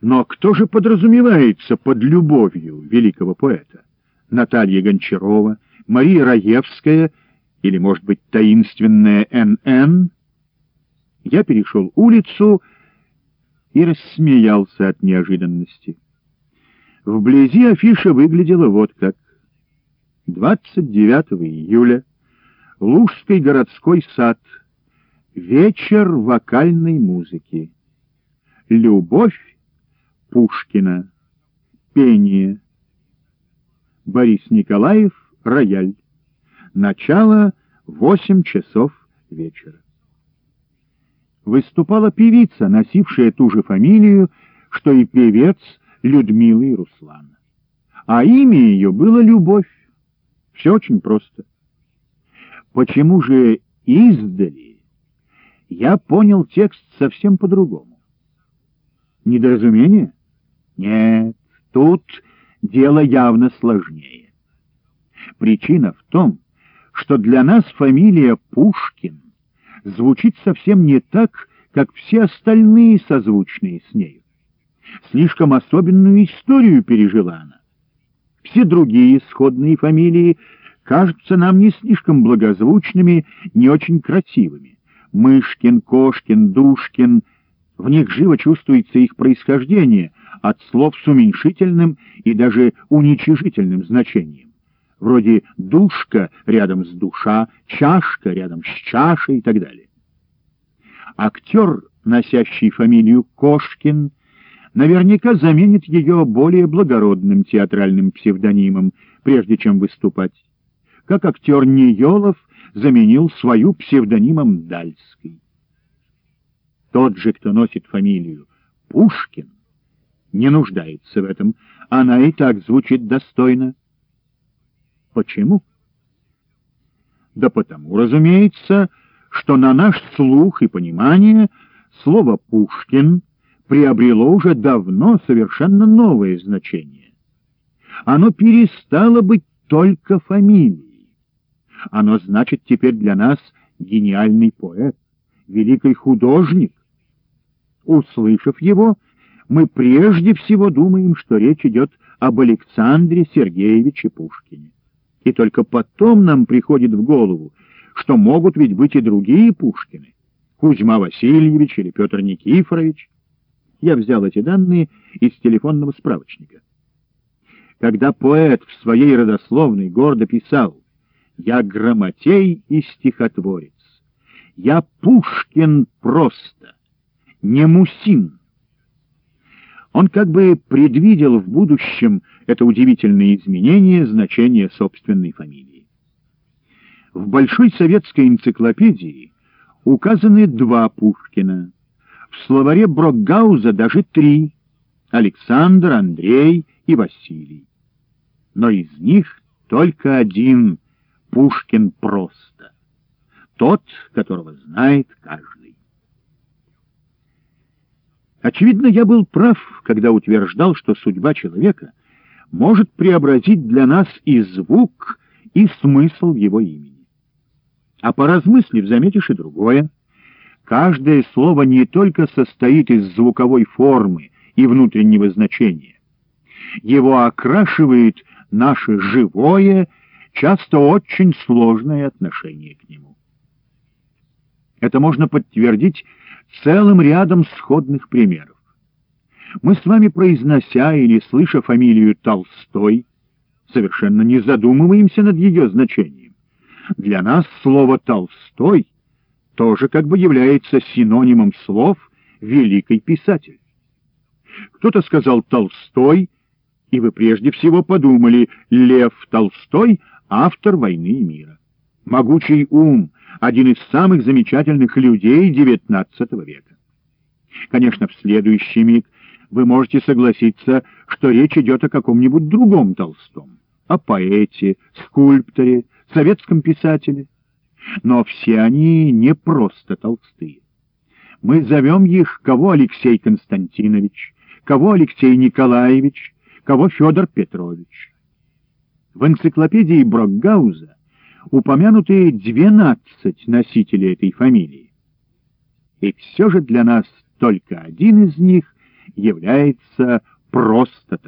Но кто же подразумевается под любовью великого поэта? Наталья Гончарова, Мария Раевская или, может быть, таинственная Н.Н.? Я перешел улицу и рассмеялся от неожиданности. Вблизи афиша выглядела вот как. 29 июля. Лужский городской сад. Вечер вокальной музыки. Любовь Пушкина. Пение. Борис Николаев. Рояль. Начало восемь часов вечера. Выступала певица, носившая ту же фамилию, что и певец Людмилы и Руслана. А имя ее было Любовь. Все очень просто. Почему же издали я понял текст совсем по-другому? Недоразумение? Нет, тут дело явно сложнее. Причина в том, что для нас фамилия Пушкин звучит совсем не так, как все остальные созвучные с нею. Слишком особенную историю пережила она. Все другие сходные фамилии кажутся нам не слишком благозвучными, не очень красивыми. Мышкин, Кошкин, Душкин — в них живо чувствуется их происхождение от слов с уменьшительным и даже уничижительным значением вроде «душка» рядом с «душа», «чашка» рядом с «чашей» и так далее. Актер, носящий фамилию Кошкин, наверняка заменит ее более благородным театральным псевдонимом, прежде чем выступать, как актер Ниелов заменил свою псевдонимом Дальской. Тот же, кто носит фамилию Пушкин, не нуждается в этом, она и так звучит достойно. Почему? Да потому, разумеется, что на наш слух и понимание слово «Пушкин» приобрело уже давно совершенно новое значение. Оно перестало быть только фамилией. Оно значит теперь для нас гениальный поэт, великий художник. Услышав его, мы прежде всего думаем, что речь идет об Александре Сергеевиче Пушкине. И только потом нам приходит в голову, что могут ведь быть и другие Пушкины. Кузьма Васильевич или Петр Никифорович. Я взял эти данные из телефонного справочника. Когда поэт в своей родословной гордо писал «Я грамотей и стихотворец, я Пушкин просто, не Мусин», он как бы предвидел в будущем это удивительное изменение значения собственной фамилии. В Большой советской энциклопедии указаны два Пушкина, в словаре Брокгауза даже три — Александр, Андрей и Василий. Но из них только один Пушкин просто, тот, которого знает каждый. Очевидно, я был прав, когда утверждал, что судьба человека может преобразить для нас и звук, и смысл его имени. А поразмыслив, заметишь и другое. Каждое слово не только состоит из звуковой формы и внутреннего значения. Его окрашивает наше живое, часто очень сложное отношение к нему. Это можно подтвердить целым рядом сходных примеров. Мы с вами, произнося или слыша фамилию Толстой, совершенно не задумываемся над ее значением. Для нас слово «Толстой» тоже как бы является синонимом слов «великий писатель». Кто-то сказал «Толстой», и вы прежде всего подумали «Лев Толстой — автор «Войны и мира». Могучий ум, один из самых замечательных людей XIX века. Конечно, в следующий миг вы можете согласиться, что речь идет о каком-нибудь другом Толстом, о поэте, скульпторе, советском писателе. Но все они не просто толстые. Мы зовем их кого Алексей Константинович, кого Алексей Николаевич, кого Федор Петрович. В энциклопедии Брокгауза упомянуты 12 носителей этой фамилии. И все же для нас только один из них является просто